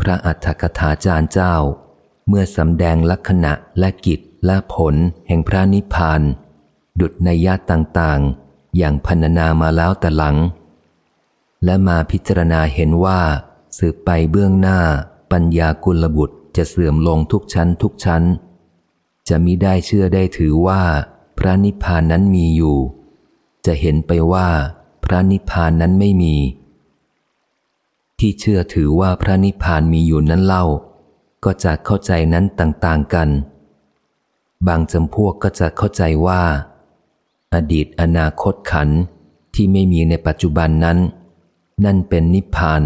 พระอัฏฐกถาจารย์เจ้า เมื่อสำแดงลักษณะและกิจและผลแห่งพระนิพพาน ดุดในญาติต่างๆ อย่างพันนามาแล้วแต่หลัง และมาพิจารณาเห็นว่า สืบไปเบื้องหน้า ปัญญากุลบุตรจะเสื่อมลงทุกชั้นทุกชั้น จะมิได้เชื่อได้ถือว่า พระนิพพานนั้นมีอยู่ จะเห็นไปว่า พระนิพพานนั้นไม่มี ที่เชื่อถือว่าพระนิพพานมีอยู่นั้นเล่า ก็จะเข้าใจนั้นต่างๆกัน บางจำพวกก็จะเข้าใจว่า อดีตอนาคตขันที่ไม่มีในปัจจุบันนั้น นั่นเป็นนิพพาน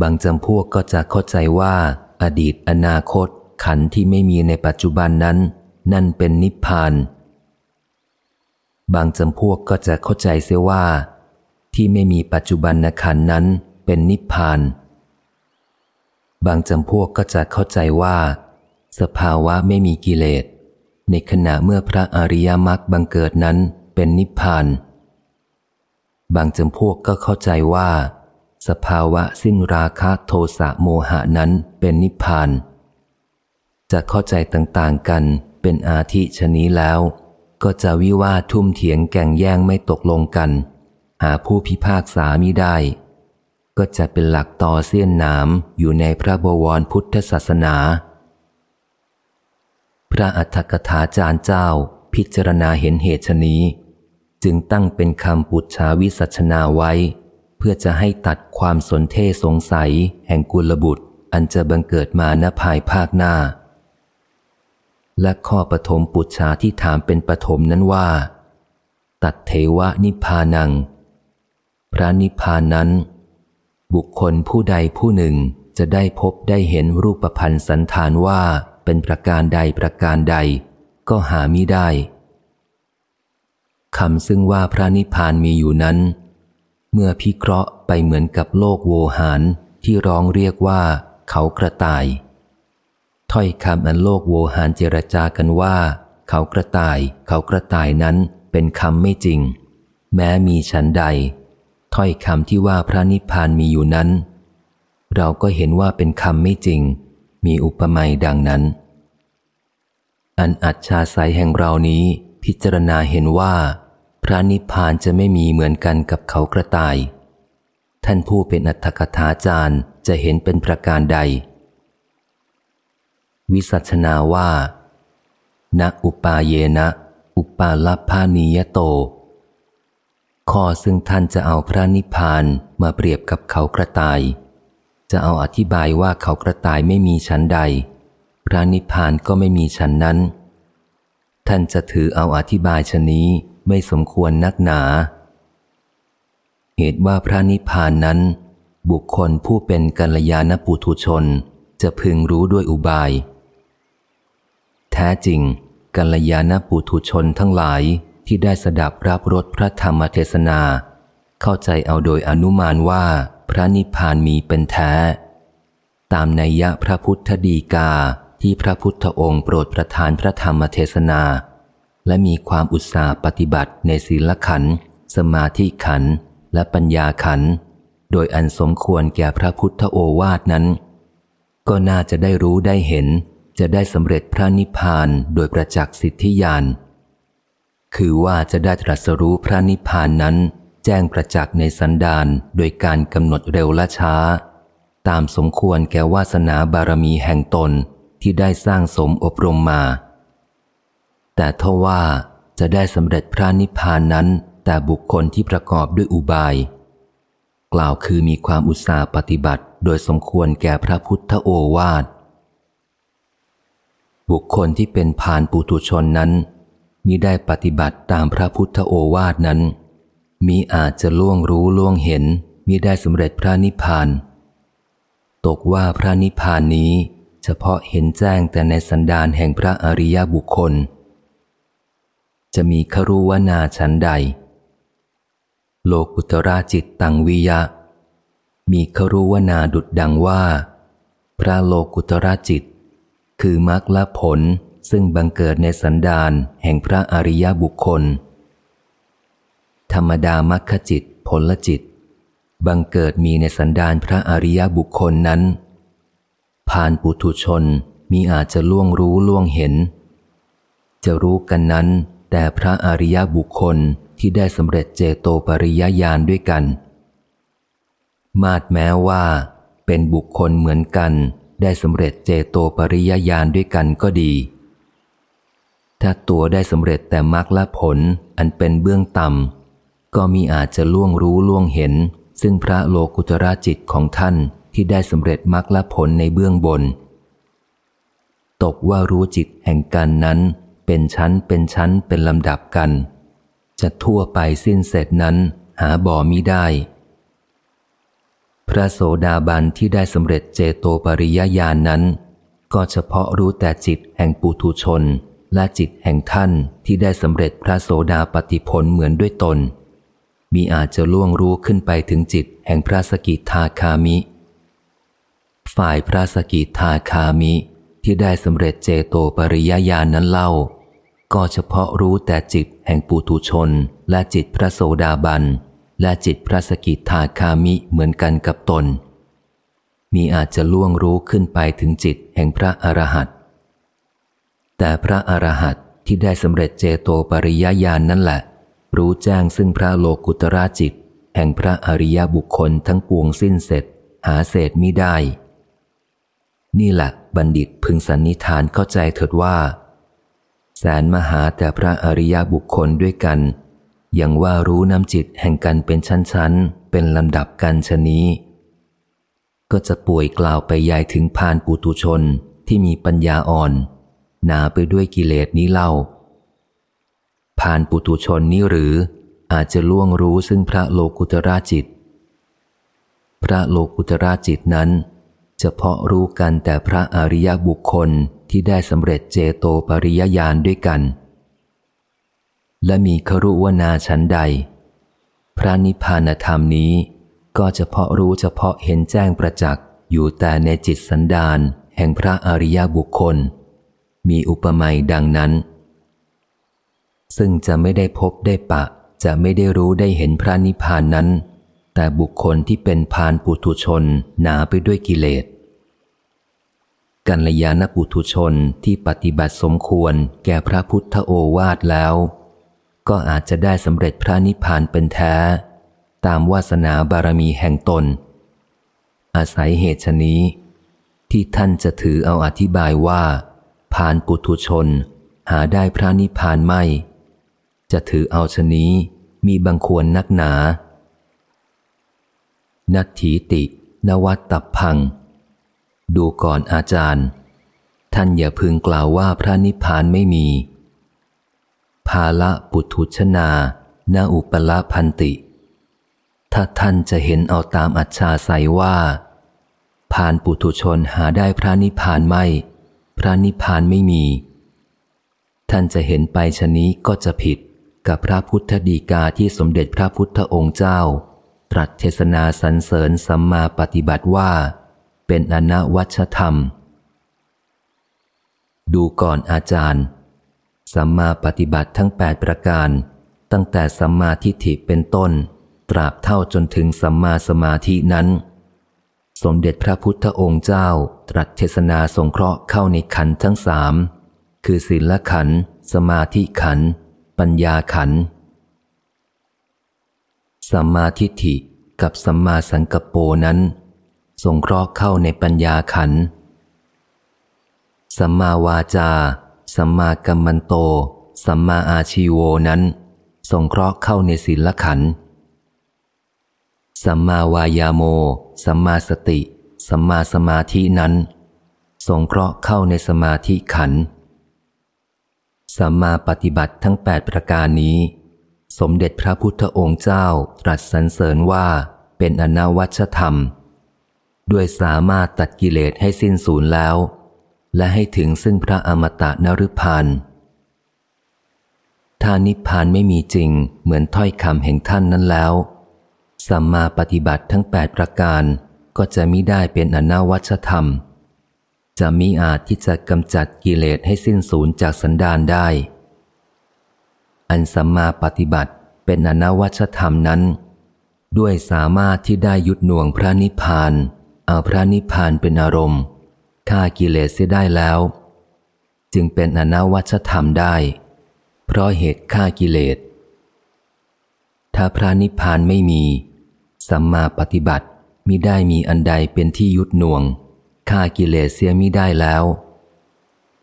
บางจำพวกก็จะเข้าใจว่า อดีตอนาคตขันที่ไม่มีในปัจจุบันนั้น นั่นเป็นนิพพาน บางจำพวกก็จะเข้าใจเสียว่า ที่ไม่มีปัจจุบันขันนั้นเป็นนิพพาน บางจำพวกก็จะเข้าใจว่า สภาวะไม่มีกิเลส ในขณะเมื่อพระอริยมรรคบังเกิดนั้นเป็นนิพพาน บางจำพวกก็เข้าใจว่า สภาวะสิ้นราคะโทสะโมหะนั้นเป็นนิพพาน จะเข้าใจต่างๆกันเป็นอาทิชนี้แล้ว ก็จะวิวาททุ่มเถียงแก่งแย่งไม่ตกลงกัน หาผู้พิพากษามิได้ ก็จะเป็นหลักต่อเสี้ยนหนามอยู่ในพระบวรพุทธศาสนา พระอัฏฐกถาจารย์เจ้าพิจารณาเห็นเหตุชนี้ จึงตั้งเป็นคำปุจชาวิสัชนาไว้ เพื่อจะให้ตัดความสนเทสงสัย แห่งกุลบุตร อันจะบังเกิดมาณภายภาคหน้า และข้อปฐมปุจชาที่ถามเป็นปฐมนั้นว่า ตัดเทวะนิพพานัง พระนิพพานนั้น บุคคลผู้ใดผู้หนึ่งจะได้พบได้เห็นรูปพันธ์สันฐานว่าเป็นประการใดประการใด ก็หามิได้คำซึ่งว่าพระนิพพานมีอยู่นั้น เมื่อพิเคราะห์ไปเหมือนกับโลกโวหารที่ร้องเรียกว่าเขากระต่าย ถ้อยคำอันโลกโวหารเจรจากันว่า เขากระต่าย เขากระต่ายนั้นเป็นคำไม่จริง แม้มีฉันใด ถ้อยคำที่ว่าพระนิพพานมีอยู่นั้น เราก็เห็นว่าเป็นคำไม่จริง มีอุปมาดังนั้น อันอัจฉาสัยแห่งเรานี้พิจารณาเห็นว่า พระนิพพานจะไม่มีเหมือนกันกับเขากระต่าย ท่านผู้เป็นอัตถกถาจารย์จะเห็นเป็นประการใด วิสัชนาว่าณอุปาเยนะ อุปาลพานียโต ข้อซึ่งท่านจะเอาพระนิพพานมาเปรียบกับเขากระต่าย จะเอาอธิบายว่าเขากระต่ายไม่มีชั้นใด พระนิพพานก็ไม่มีชั้นนั้น ท่านจะถือเอาอธิบายชนี้ไม่สมควรนักหนา เหตุว่าพระนิพพานนั้น บุคคลผู้เป็นกัลยาณปุถุชนจะพึงรู้ด้วยอุบาย แท้จริงกัลยาณปุถุชนทั้งหลาย ที่ได้สดับรับรสพระธรรมเทศนา เข้าใจเอาโดยอนุมานว่าพระนิพพานมีเป็นแท้ ตามนัยยะพระพุทธดีกาที่พระพุทธองค์โปรดประทานพระธรรมเทศนา และมีความอุตสาห์ปฏิบัติในศีลขัน สมาธิขัน และปัญญาขัน โดยอันสมควรแก่พระพุทธโอวาทนั้น ก็น่าจะได้รู้ได้เห็น จะได้สำเร็จพระนิพพานโดยประจักษ์สิทธิญาณ คือว่าจะได้ตรัสรู้พระนิพพานนั้น แจ้งประจักษ์ในสันดานโดยการกำหนดเร็วและช้า ตามสมควรแก่วาสนาบารมีแห่งตนที่ได้สร้างสมอบรมมา แต่ทว่าจะได้สำเร็จพระนิพพานนั้น แต่บุคคลที่ประกอบด้วยอุบาย กล่าวคือมีความอุตสาห์ปฏิบัติ โดยสมควรแก่พระพุทธโอวาทบุคคลที่เป็นพานปุตุชนนั้น มิได้ปฏิบัติตามพระพุทธโอวาทนั้นมีอาจจะล่วงรู้ล่วงเห็นมิได้สำเร็จพระนิพพาน ตกว่าพระนิพพานนี้ เฉพาะเห็นแจ้งแต่ในสันดานแห่งพระอริยบุคคล จะมีครุวนาชั้นใด โลกุตราจิตตังวิยะ มีครุวนาดุดดังว่า พระโลกุตราจิต คือมรรคละผล ซึ่งบังเกิดในสันดานแห่งพระอริยบุคคล ธรรมดามัคคจิตผลจิต บังเกิดมีในสันดานพระอริยบุคคลนั้น ผ่านปุถุชนมีอาจจะล่วงรู้ล่วงเห็น จะรู้กันนั้น แต่พระอริยบุคคลที่ได้สำเร็จเจโตปริยญาณด้วยกัน มาดแม้ว่าเป็นบุคคลเหมือนกันได้สำเร็จเจโตปริยญาณด้วยกันก็ดี ถ้าตัวได้สำเร็จแต่มรรคและผลอันเป็นเบื้องต่ำก็มีอาจจะล่วงรู้ล่วงเห็น ซึ่งพระโลกุตระจิตของท่านที่ได้สำเร็จมรรคและผลในเบื้องบน ตกว่ารู้จิตแห่งกันนั้น เป็นชั้นเป็นชั้นเป็นลำดับกัน จะทั่วไปสิ้นเสร็จนั้นหาบ่อมิได้ พระโสดาบันที่ได้สำเร็จเจโตปริยญาณนนั้น ก็เฉพาะรู้แต่จิตแห่งปุถุชน และจิตแห่งท่านที่ได้สำเร็จพระโสดาปฏิผลเหมือนด้วยตน มีอาจจะล่วงรู้ขึ้นไปถึงจิตแห่งพระสกิทาคามิ ฝ่ายพระสกิทาคามิที่ได้สำเร็จเจโตปริยญาณนั้นเล่า ก็เฉพาะรู้แต่จิตแห่งปุถุชน และจิตพระโสดาบัน และจิตพระสกิทาคามิเหมือนกันกับตน มีอาจจะล่วงรู้ขึ้นไปถึงจิตแห่งพระอรหันต์ แต่พระอรหันต์ที่ได้สำเร็จเจโตปริยญาณนนั่นแหละ รู้แจ้งซึ่งพระโลกุตระจิต แห่งพระอริยบุคคลทั้งปวงสิ้นเสร็จ หาเศษมิได้ นี่แหละบัณฑิตพึงสันนิฐานเข้าใจเถิดว่า แสนมหาแต่พระอริยบุคคลด้วยกันยังว่ารู้น้ำจิตแห่งกันเป็นชั้นๆ เป็นลำดับกันชนี้ ก็จะป่วยกล่าวไปยายถึงพานปุตุชนที่มีปัญญาอ่อน หนาไปด้วยกิเลสนี้เล่าพานปุตุชนนี้หรืออาจจะล่วงรู้ซึ่งพระโลกุตระจิต พระโลกุตระจิตนั้นเฉพาะรู้กันแต่พระอริยบุคคลที่ได้สำเร็จเจโตปริยญาณด้วยกัน และมีครุวนาชั้นใด พระนิพพานธรรมนี้ก็เฉพาะรู้เฉพาะเห็นแจ้งประจักษ์อยู่แต่ในจิตสันดานแห่งพระอริยบุคคล มีอุปมาดังนั้น ซึ่งจะไม่ได้พบได้ปะ จะไม่ได้รู้ได้เห็นพระนิพพานนั้น แต่บุคคลที่เป็นพานปุถุชนหนาไปด้วยกิเลสกัลยาณปุถุชนที่ปฏิบัติสมควรแก่พระพุทธโอวาทแล้ว ก็อาจจะได้สำเร็จพระนิพพานเป็นแท้ ตามวาสนาบารมีแห่งตน อาศัยเหตุชนี้ ที่ท่านจะถือเอาอธิบายว่าานปุถุชน หาได้พระนิพพานไม่ จะถือเอาชนี้มีบางควรนักหนา นัตถีติ นวัตตพัง ดูก่อนอาจารย์ ท่านอย่าพึงกล่าวว่าพระนิพพานไม่มี ภาละปุถุชนานาอุปละพันติ ถ้าท่านจะเห็นเอาตามอัจฉาใสว่าผ่านปุถุชนหาได้พระนิพพานไม่ พระนิพพานไม่มี ท่านจะเห็นไปชนี้ก็จะผิดกับพระพุทธดีกาที่สมเด็จพระพุทธองค์เจ้า ตรัสเทศนาสรรเสริญสัมมาปฏิบัติว่า เป็นอนวัชธรรม ดูก่อนอาจารย์ สัมมาปฏิบัติทั้งแปดประการ ตั้งแต่สัมมาทิฏฐิเป็นต้น ตราบเท่าจนถึงสัมมาสมาธินั้น สมเด็จพระพุทธองค์เจ้า ตรัสเทศนาสงเคราะห์เข้าในขันทั้งสาม คือศีลขัน สมาธิขัน ปัญญาขัน สัมมาทิฏฐิกับสัมมาสังกปโปนั้น สงเคราะห์เข้าในปัญญาขัน สัมมาวาจา สัมมากัมมันโต สัมมาอาชีโวนั้น สงเคราะห์เข้าในศีลขัน สัมมาวายาโม สัมมาสติ สัมมาสมาธินั้น สงเคราะห์เข้าในสมาธิขัน สัมมาปฏิบัติทั้งแปดประการนี้ สมเด็จพระพุทธองค์เจ้าตรัสสรรเสริญว่าเป็นอนาวัชธรรม ด้วยสามารถตัดกิเลสให้สิ้นสูญแล้ว และให้ถึงซึ่งพระอมตะนรุพันถ้านิพพานไม่มีจริงเหมือนถ้อยคำแห่งท่านนั้นแล้ว สัมมาปฏิบัติทั้งแปดประการก็จะมิได้เป็นอนาวัชธรรม จะมิอาจที่จะกำจัดกิเลสให้สิ้นสูญจากสันดานได้ อันสัมมาปฏิบัติเป็นอนาวัชธรรมนั้น ด้วยสามารถที่ได้ยุดหน่วงพระนิพพาน เอาพระนิพพานเป็นอารมณ์ฆ่ากิเลสเสียได้แล้ว จึงเป็นอนาวัชธรรมได้ เพราะเหตุฆ่ากิเลส ถ้าพระนิพพานไม่มี สัมมาปฏิบัติมิได้มีอันใดเป็นที่ยุดหน่วงฆ่ากิเลสเสียมิได้แล้ว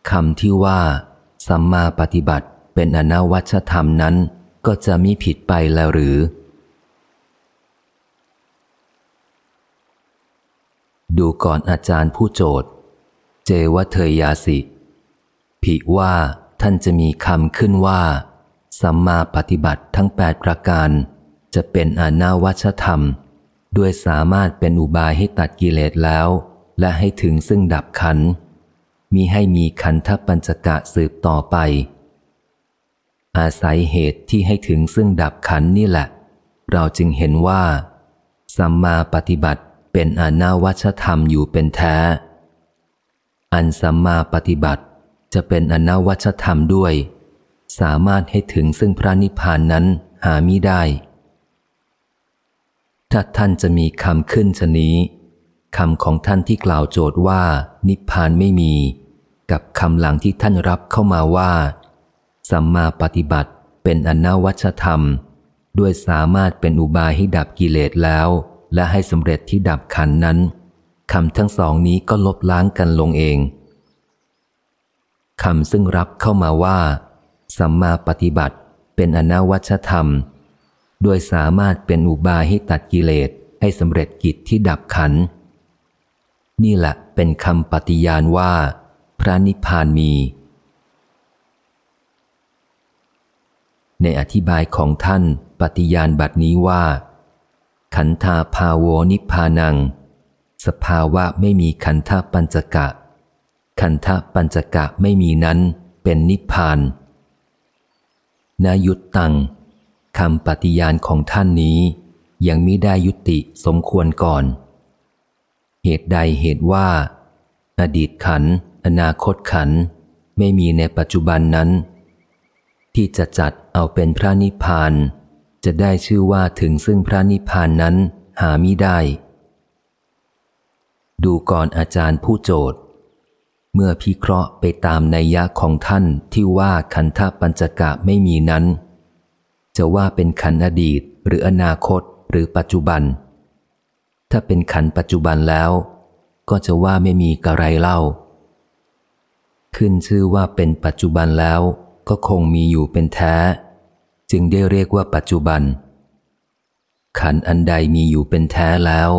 คำที่ว่า สัมมาปฏิบัติเป็นอนวัชธรรมนั้น ก็จะมิผิดไปแล้วหรือ ดูก่อนอาจารย์ผู้โจทย์ เจวเทยยาสิผิว่าท่านจะมีคำขึ้นว่า สัมมาปฏิบัติทั้งแปดประการ จะเป็นอนาวัชธรรม ด้วยสามารถเป็นอุบายให้ตัดกิเลสแล้ว และให้ถึงซึ่งดับขันมีให้มีขันธปัญจกะสืบต่อไป อาศัยเหตุที่ให้ถึงซึ่งดับขันนี่แหละ เราจึงเห็นว่า สัมมาปฏิบัติเป็นอนาวัชธรรมอยู่เป็นแท้ อันสัมมาปฏิบัติจะเป็นอนาวัชธรรมด้วย สามารถให้ถึงซึ่งพระนิพพานนั้นหามิได้ ถ้าท่านจะมีคำขึ้นชนี้คำของท่านที่กล่าวโจทย์ว่า นิพพานไม่มี กับคำหลังที่ท่านรับเข้ามาว่า สัมมาปฏิบัติเป็นอนนาวัชธรรม ด้วยสามารถเป็นอุบายให้ดับกิเลสแล้ว และให้สำเร็จที่ดับขันนั้นคำทั้งสองนี้ก็ลบล้างกันลงเองคำซึ่งรับเข้ามาว่า สัมมาปฏิบัติเป็นอนาวัชธรรม โดยสามารถเป็นอุบายให้ตัดกิเลสให้สำเร็จกิจที่ดับขัน นี่แหละเป็นคำปฏิญาณว่า พระนิพพานมี ในอธิบายของท่านปฏิญาณบัดนี้ว่า ขันธาภาโวนิพพานัง สภาวะไม่มีขันธปัญจกะ ขันธปัญจกะไม่มีนั้นเป็นนิพพานนายุตตัง คำปฏิญาณของท่านนี้ ยังมิได้ยุติสมควรก่อน เหตุใดเหตุว่า อดีตขัน อนาคตขัน ไม่มีในปัจจุบันนั้น ที่จะจัดเอาเป็นพระนิพพาน จะได้ชื่อว่าถึงซึ่งพระนิพพานนั้นหามิได้ ดูก่อนอาจารย์ผู้โจทย์ เมื่อพิเคราะห์ไปตามนัยยะของท่านที่ว่าขันธปัญจกะไม่มีนั้น จะว่าเป็นขันอดีต หรืออนาคตหรือปัจจุบัน ถ้าเป็นขันปัจจุบันแล้ว ก็จะว่าไม่มีกระไรเล่า ขึ้นชื่อว่าเป็นปัจจุบันแล้วก็คงมีอยู่เป็นแท้ จึงได้เรียกว่าปัจจุบัน ขันอันใดมีอยู่เป็นแท้แล้ว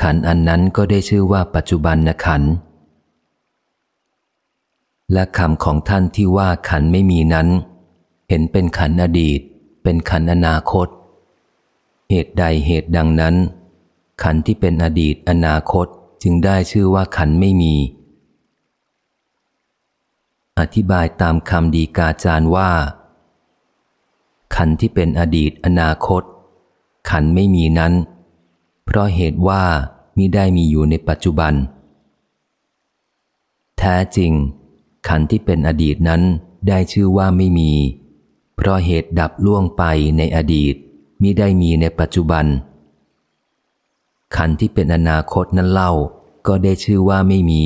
ขันอันนั้นก็ได้ชื่อว่าปัจจุบันนะขัน และคำของท่านที่ว่าขันไม่มีนั้น เห็นเป็นขันอดีต เป็นขันอนาคต เหตุใดเหตุดังนั้น ขันที่เป็นอดีตอนาคตจึงได้ชื่อว่าขันไม่มี อธิบายตามคำดีกาจารย์ว่า ขันที่เป็นอดีตอนาคต ขันไม่มีนั้น เพราะเหตุว่ามิได้มีอยู่ในปัจจุบัน แท้จริง ขันที่เป็นอดีตนั้นได้ชื่อว่าไม่มี เพราะเหตุดับล่วงไปในอดีตมิได้มีในปัจจุบัน ขันที่เป็นอนาคตนั้นเล่า ก็ได้ชื่อว่าไม่มี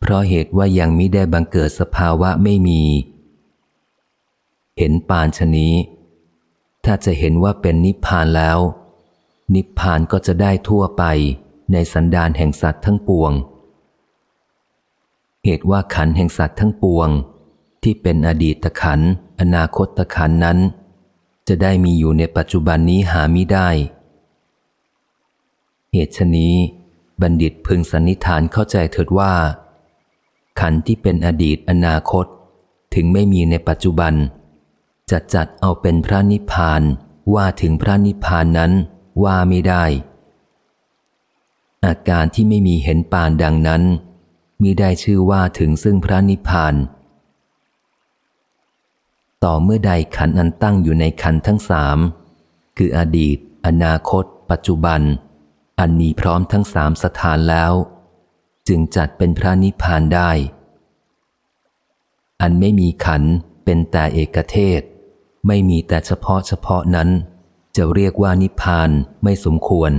เพราะเหตุว่ายังมิได้บังเกิดสภาวะไม่มี เห็นปานชนี้ ถ้าจะเห็นว่าเป็นนิพพานแล้ว นิพพานก็จะได้ทั่วไปในสันดานแห่งสัตว์ทั้งปวง เหตุว่าขันแห่งสัตว์ทั้งปวง ที่เป็นอดีตขัน อนาคตขันนั้น จะได้มีอยู่ในปัจจุบันนี้หาไม่ได้ เหตุชนี้บัณฑิตพึงสันนิฐานเข้าใจเถิดว่า ขันที่เป็นอดีตอนาคต ถึงไม่มีในปัจจุบัน จะจัดเอาเป็นพระนิพพานว่าถึงพระนิพพานนั้นว่าไม่ได้ อาการที่ไม่มีเห็นปานดังนั้นมิได้ชื่อว่าถึงซึ่งพระนิพพาน ต่อเมื่อใดขันอันตั้งอยู่ในขันทั้งสามคืออดีต อนาคต ปัจจุบัน อันมีพร้อมทั้งสามสถานแล้ว จึงจัดเป็นพระนิพพานได้ อันไม่มีขันเป็นแต่เอกเทศ ไม่มีแต่เฉพาะเฉพาะนั้น จะเรียกว่านิพพานไม่สมควร